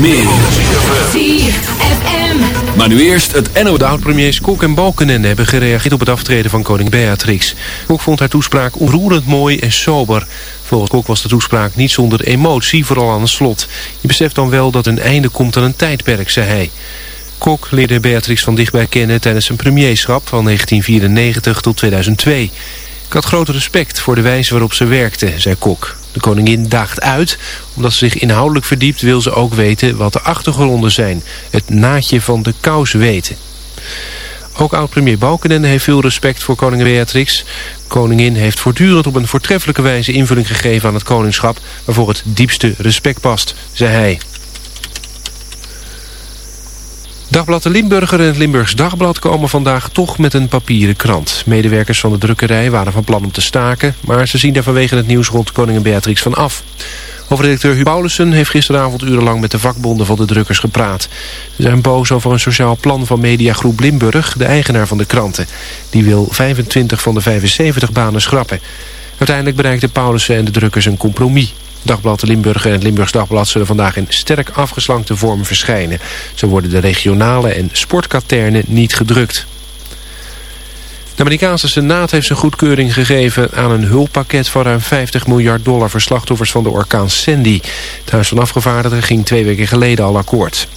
meer. ZFM. Maar nu eerst het NO... De oud-premiers Kok en Balkenende hebben gereageerd op het aftreden van koning Beatrix. Kok vond haar toespraak onroerend mooi en sober. Volgens Kok was de toespraak niet zonder emotie, vooral aan het slot. Je beseft dan wel dat een einde komt aan een tijdperk, zei hij. Kok leerde Beatrix van dichtbij kennen tijdens zijn premierschap van 1994 tot 2002. Ik had groot respect voor de wijze waarop ze werkte, zei Kok. De koningin daagt uit. Omdat ze zich inhoudelijk verdiept wil ze ook weten wat de achtergronden zijn. Het naadje van de kous weten. Ook oud-premier Balkenende heeft veel respect voor koningin Beatrix. Koningin heeft voortdurend op een voortreffelijke wijze invulling gegeven aan het koningschap... waarvoor het diepste respect past, zei hij. Dagblad de Limburger en het Limburgs Dagblad komen vandaag toch met een papieren krant. Medewerkers van de drukkerij waren van plan om te staken... maar ze zien daar vanwege het nieuws rond koningin Beatrix van af. Hoofdredacteur Huub Paulussen heeft gisteravond urenlang met de vakbonden van de drukkers gepraat. Ze zijn boos over een sociaal plan van Mediagroep Limburg, de eigenaar van de kranten. Die wil 25 van de 75 banen schrappen. Uiteindelijk bereikten Paulussen en de drukkers een compromis. Dagblad de Limburger en het Limburgs Dagblad zullen vandaag in sterk afgeslankte vorm verschijnen. Zo worden de regionale en sportkaternen niet gedrukt. De Amerikaanse Senaat heeft zijn goedkeuring gegeven aan een hulppakket van ruim 50 miljard dollar voor slachtoffers van de orkaan Sandy. Het Huis van Afgevaardigden ging twee weken geleden al akkoord.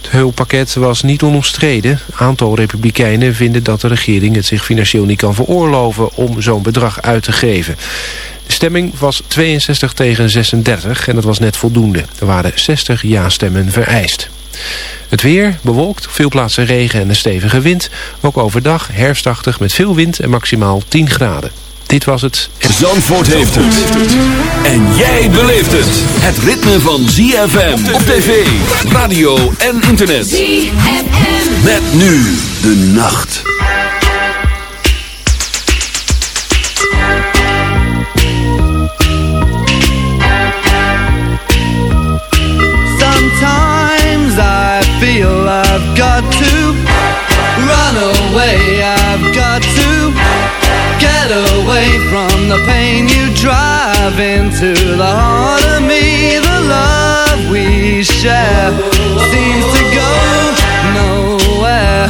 Het hulppakket was niet onomstreden. Een aantal republikeinen vinden dat de regering het zich financieel niet kan veroorloven om zo'n bedrag uit te geven. De stemming was 62 tegen 36 en dat was net voldoende. Er waren 60 ja-stemmen vereist. Het weer bewolkt, op veel plaatsen regen en een stevige wind. Ook overdag herfstachtig met veel wind en maximaal 10 graden. Dit was het. Zandvoort heeft het. En jij beleeft het. Het ritme van ZFM op tv, radio en internet. ZFM. Met nu de nacht. Got to run away. I've got to get away from the pain you drive into the heart of me. The love we share seems to go nowhere,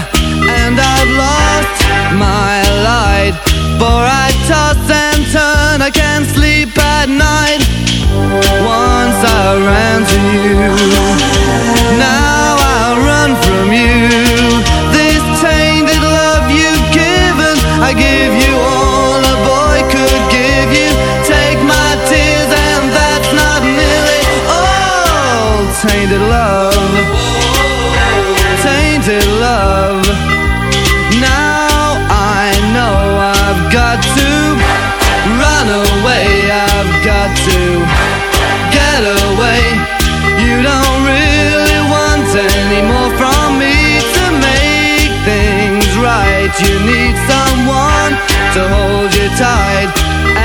and I've lost my light. For I toss and turn, I can't sleep at night. Once I ran to you, now Run from you. This tainted love you've given, I give you all a boy could give you. Take my tears, and that's not nearly all. Tainted love, tainted love. You need someone to hold you tight,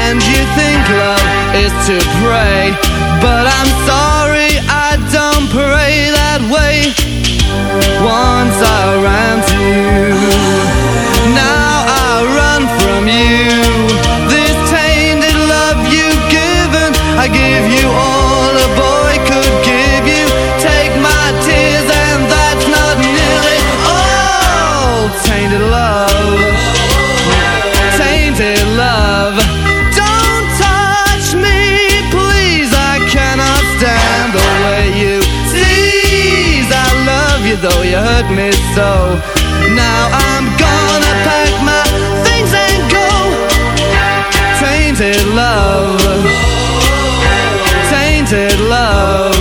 and you think love is to pray. But I'm sorry, I don't pray that way. Once I ran to you, now I run from you. This tainted love you've given, I give you so. Now I'm gonna pack my things and go. Tainted love, tainted love,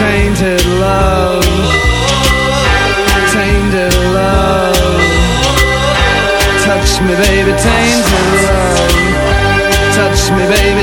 tainted love, tainted love. Touch me, baby, tainted love. Touch me, baby,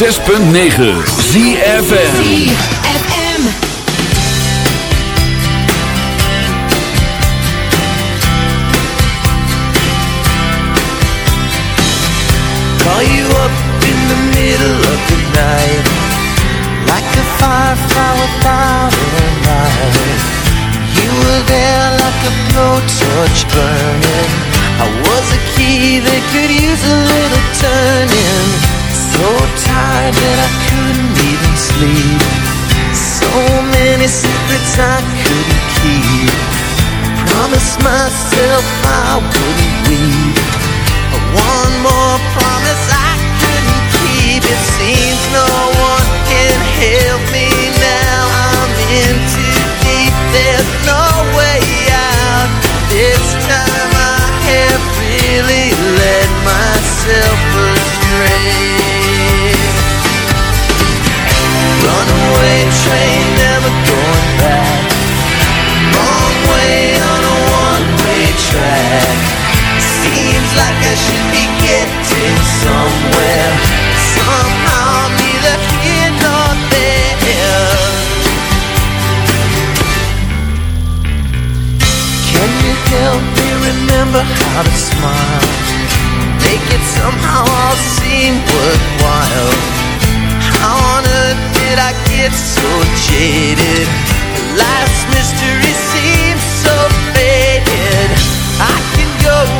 106.9 ZFM. Call you up in the middle of the night Like a firefly without a light. You were there like a blowtorch burning. I was a key that could use a little turning. So tired that I couldn't even sleep So many secrets I couldn't keep Promised myself I wouldn't weep one more promise I couldn't keep. It seems no one can help me now. I'm in too deep. There's no way out. This time I have really led myself somehow all seem worthwhile. Did I get so jaded? Life's mystery seems so faded. I can go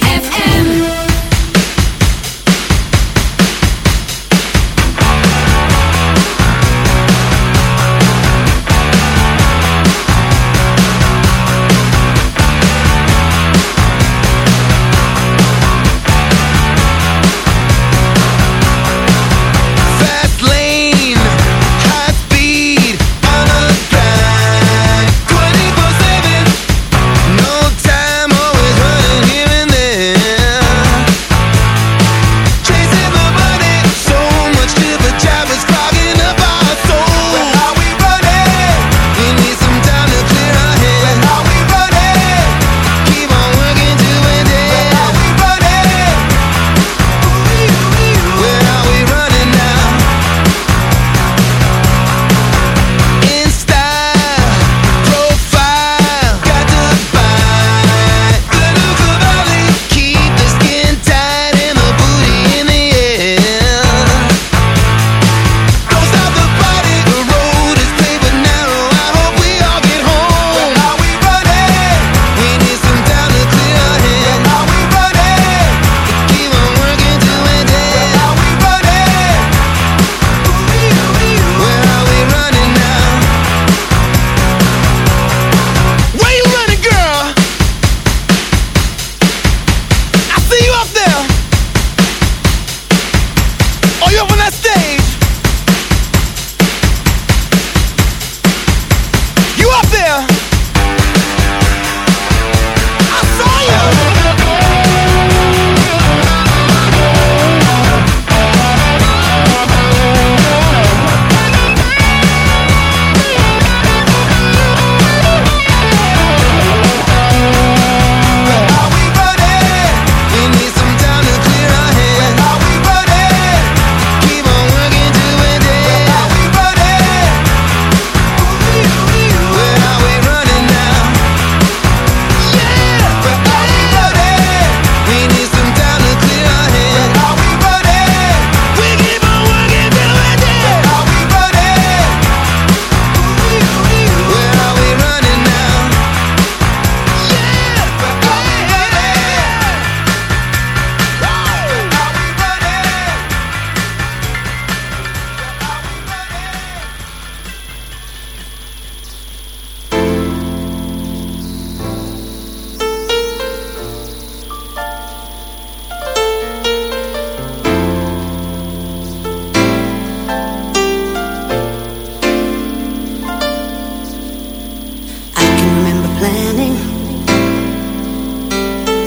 planning,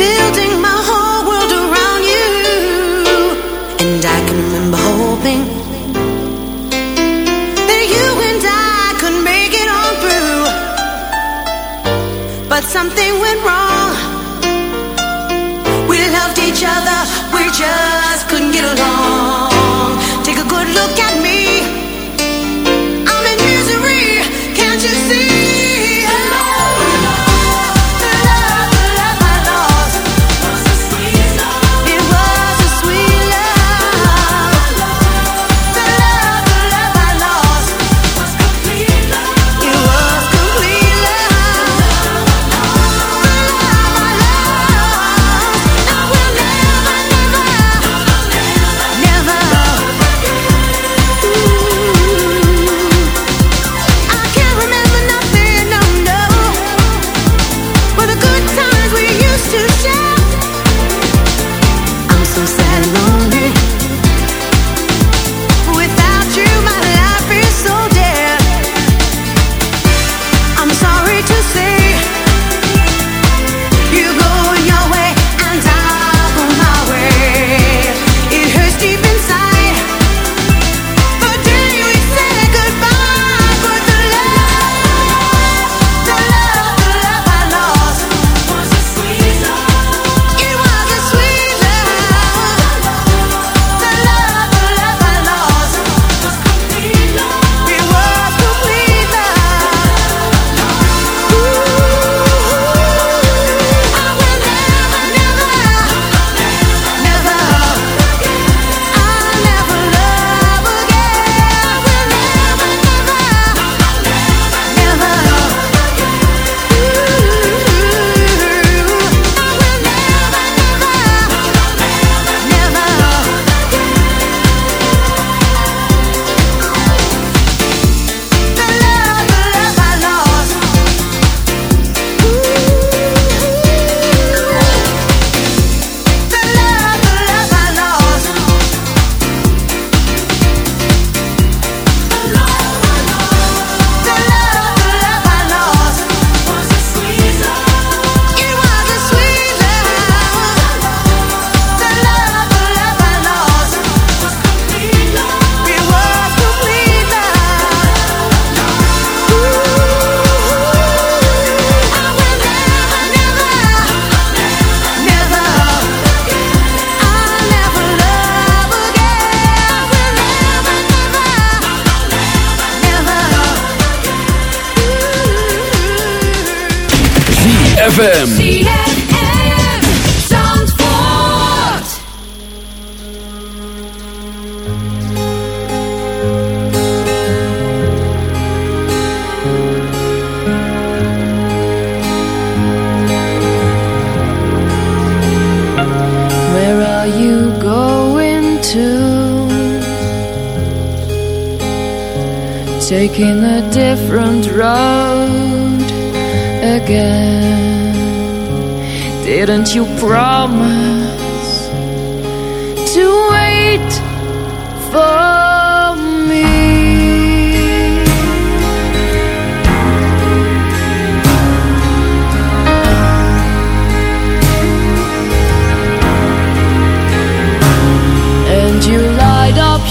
building my whole world around you, and I can remember hoping that you and I could make it on through, but something went wrong.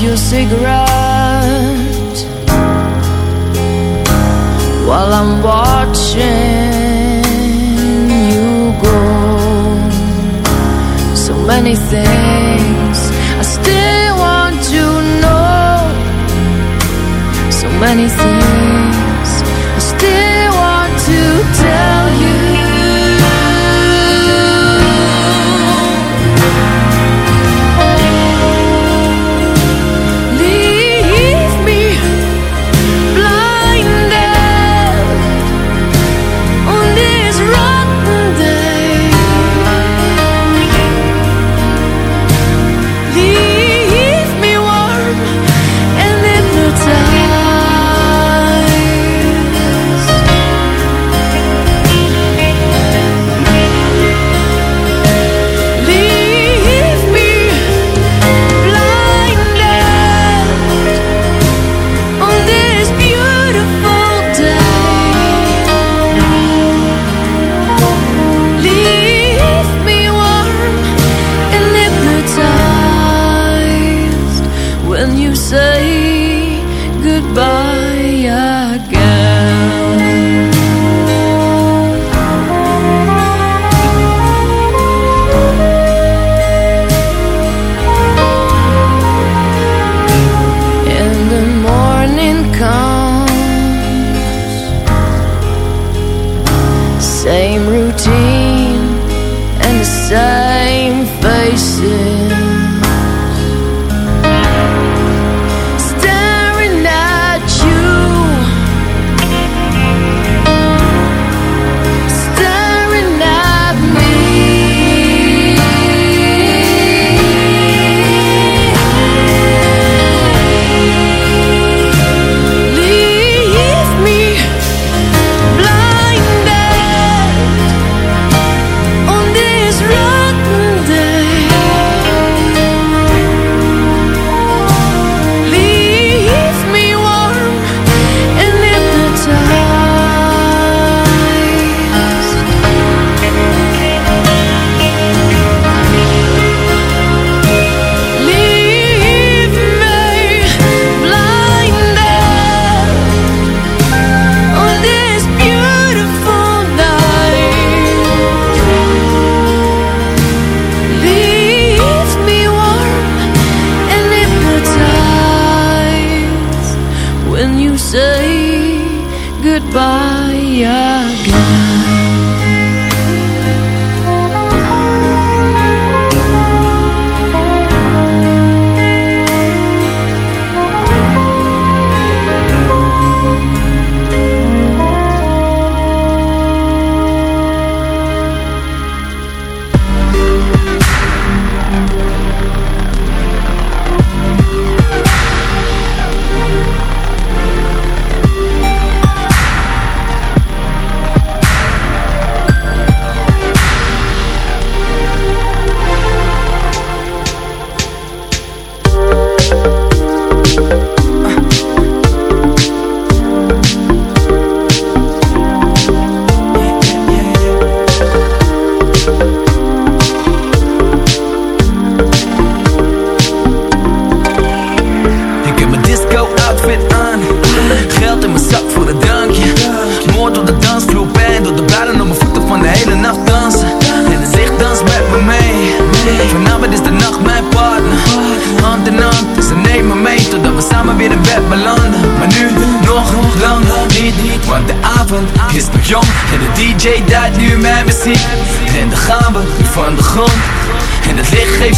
Your cigarette while I'm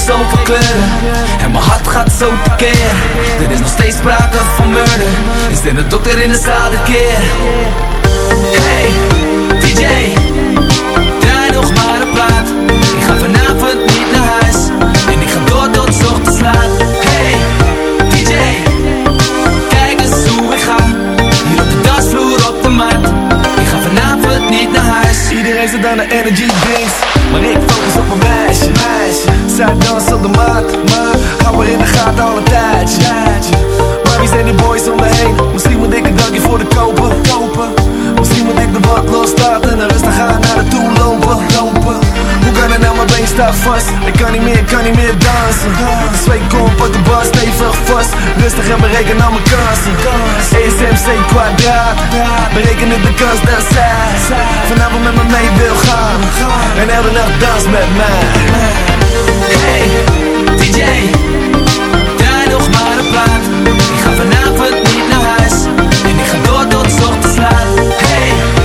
zoveel kleuren. En mijn hart gaat zo tekeer. Er is nog steeds sprake van murder. Is er een dokter in de zaal keer. Hey, DJ Draai nog maar een plaat. Ik ga vanavond niet naar huis. En ik ga door tot ochtends laat niet naar huis. Iedereen zit aan de energy drinks. Maar ik focus op mijn meisje, meisje. Zij danst op de mat, maar Hou haar in de gaten al een tijdje, Maar wie zijn die boys om me heen? Misschien moet ik een dankje voor de kopen, kopen. Misschien moet ik de wat loslaten En rustig gaan naar de toe lopen, lopen Het nou, mijn been staat vast. Ik kan niet meer, kan niet meer dansen. Twee kom, pak de bar stevig vast. Rustig en bereken al mijn kansen. ESMC kwadraat. Berekenen de kans dat zij Vanavond met me mee wil gaan. En elke nacht dans met mij. Hey, DJ Draai nog maar een plaat. Ik ga vanavond niet naar huis. En ik ga door tot ochtends laat. Hey,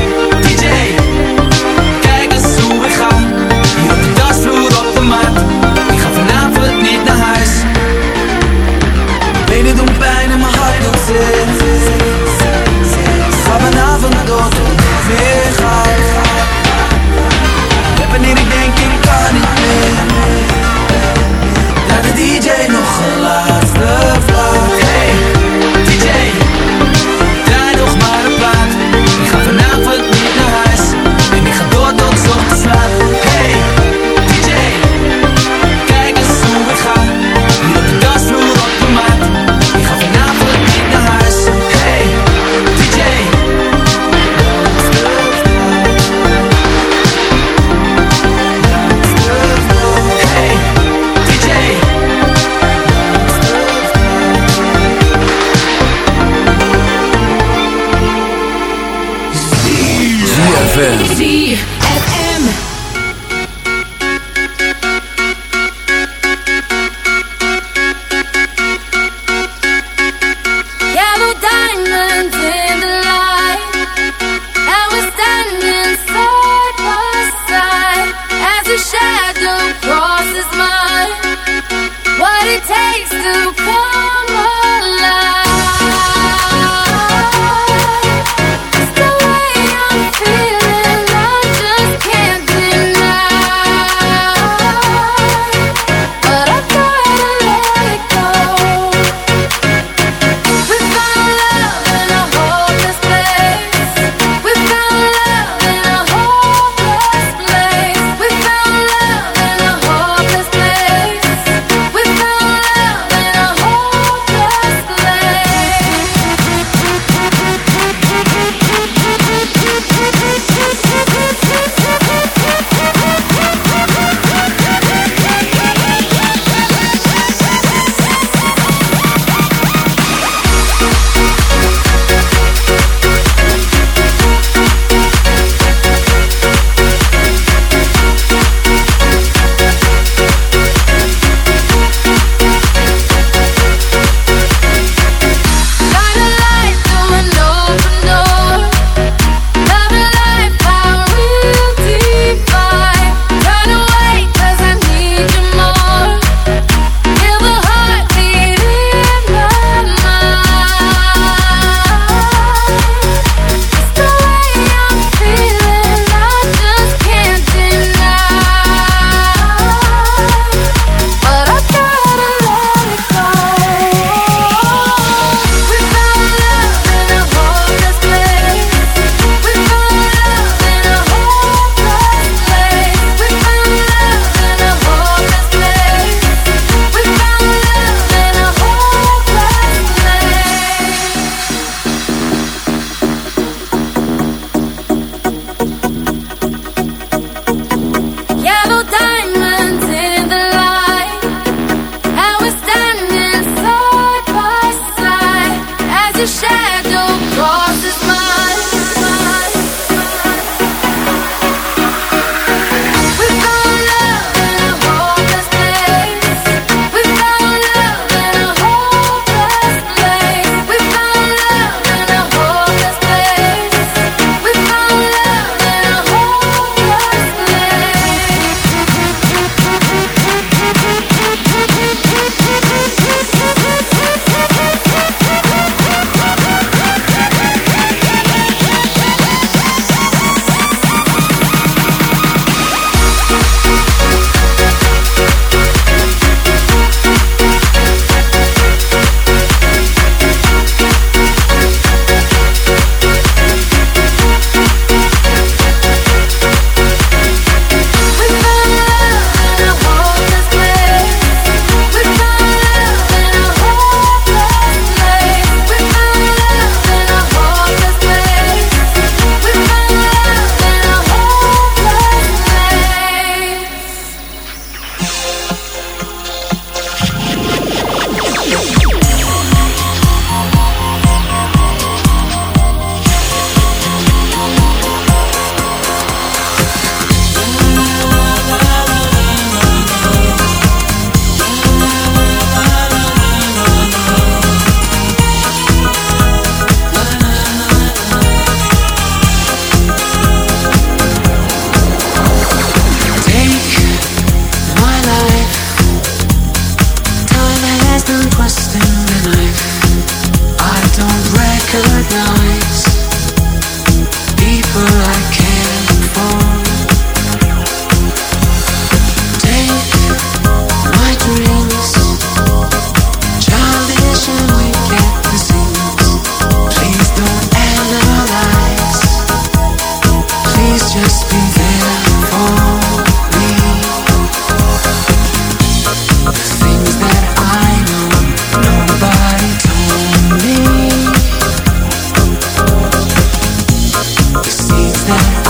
time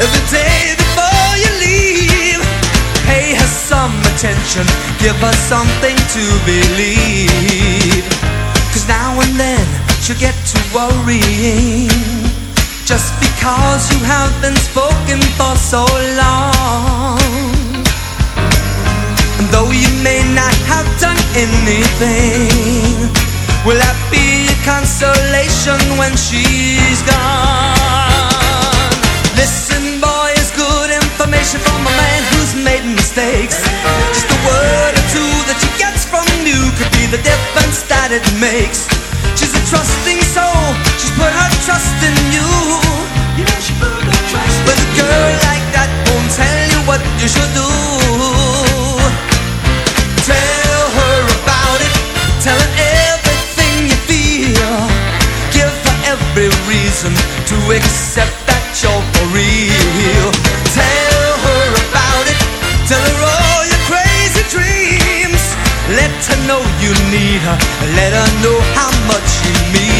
every day before you leave. Pay her some attention, give her something to believe. Cause now and then she'll get to worrying. Just because you have been spoken for so long. And though you may not have done anything, will that be a consolation when she's gone? From a man who's made mistakes. Just a word or two that she gets from you could be the difference that it makes. She's a trusting soul, she's put her trust in you. You know she put her trust But a girl like that won't tell you what you should do. Tell her about it. Tell her everything you feel. Give her every reason to accept that you're for real. Her. Let her know how much you mean.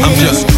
I'm just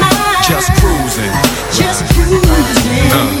Cruising.